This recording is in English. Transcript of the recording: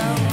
myself